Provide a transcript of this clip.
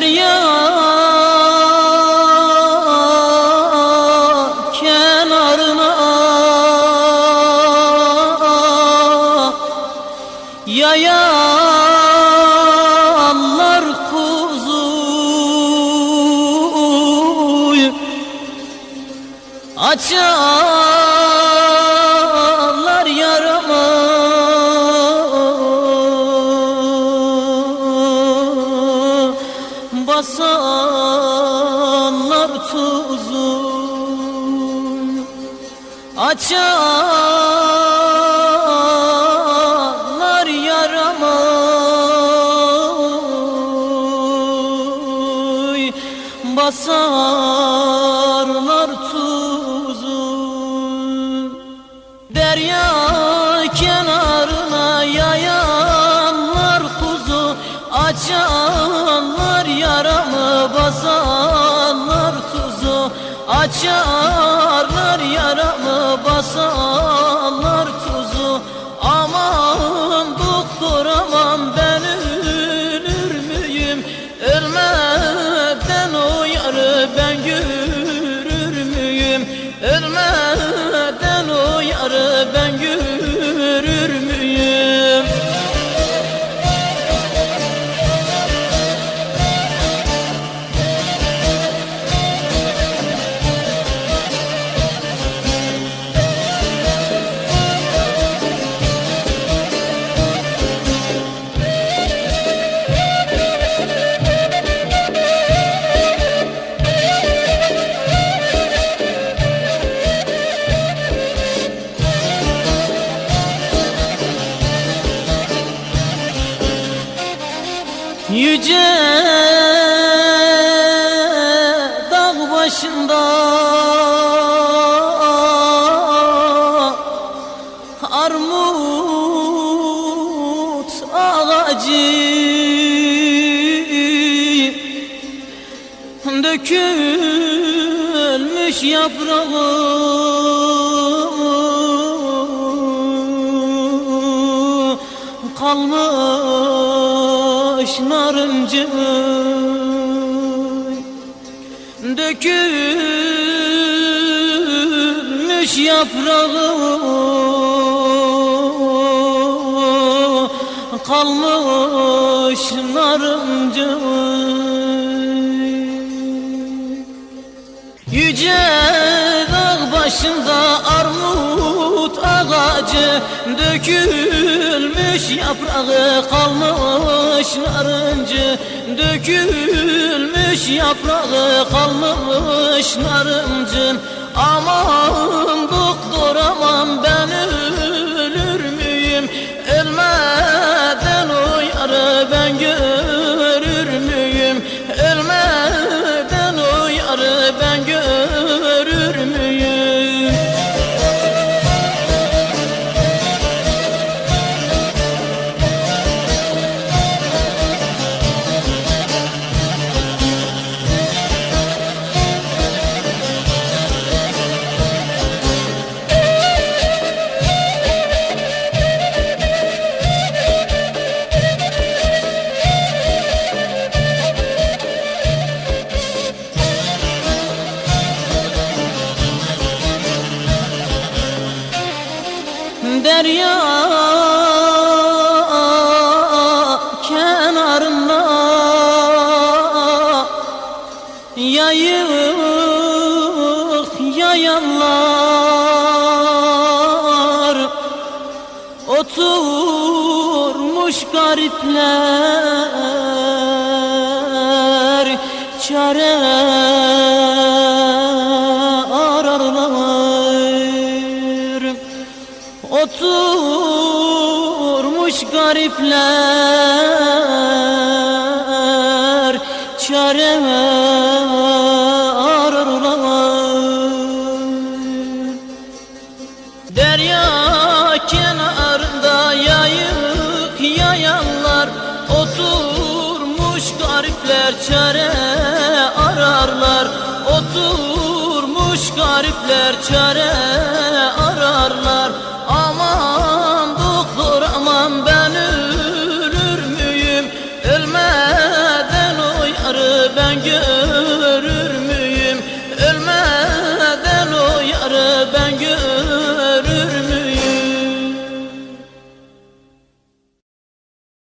Derya kenarına Yayanlar kuzuyu Açarlar Basanlar tuzu. Açarlar yaramı Basarlar tuzu. Derya yaramı basarlar tuzu Açarlar yaramı Yüce dağ başında Armut ağacı Dökülmüş yaprağı kalmış narıncı dökülmüş yaprağı kalmış narıncı Yüce dağ başında armut ağacı Dökülmüş yaprağı kalmış narıncı. Dökülmüş yaprağı kalmış narıncı. Aman doktor aman ben Derya kenarında Yayık yayanlar Oturmuş garipler Çare Oturmuş garipler çare ararlar. Derya kenarında yayık yayanlar Oturmuş garipler çare ararlar. Oturmuş garipler çare